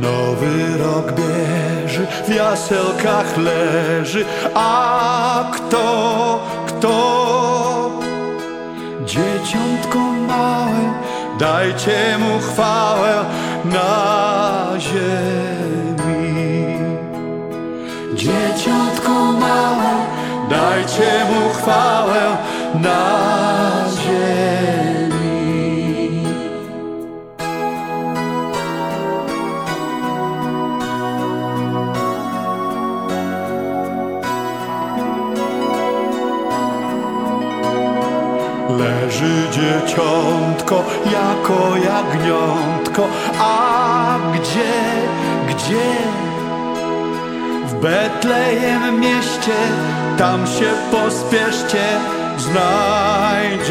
Nowy rok bierze, w jaselkach leży, a kto, kto? Dzieciątko małe, dajcie mu chwałę na ziemi. Dzieciątko małe, dajcie mu chwałę na ziemi. Leży dzieciątko jako jagniątko, a gdzie, gdzie? W Betlejem mieście, tam się pospieszcie, znajdziecie.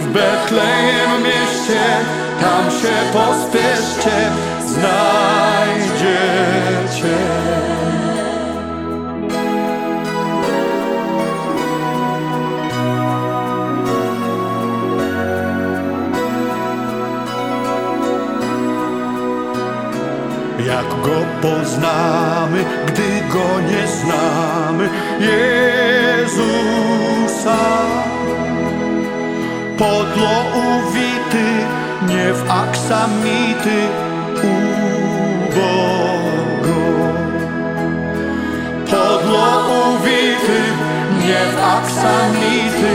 W Betlejem mieście, tam się pospieszcie, znajdziecie. Jak go poznamy, gdy go nie znamy, Jezusa. Podlo uwity, nie w aksamity, ubogo. Podlo uwity, nie w aksamity,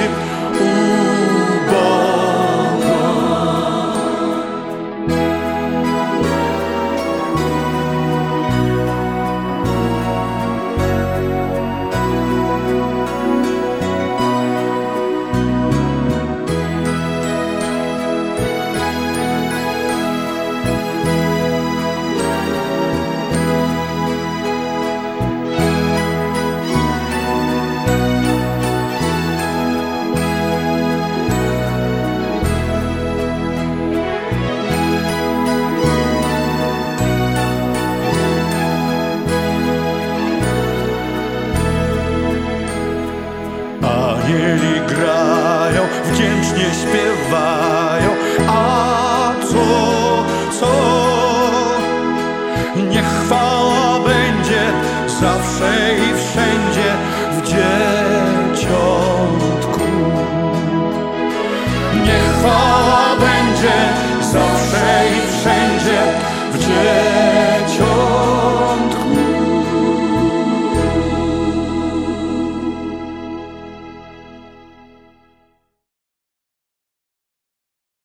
pieśnie śpiewają. A co, co? Niech chwała będzie zawsze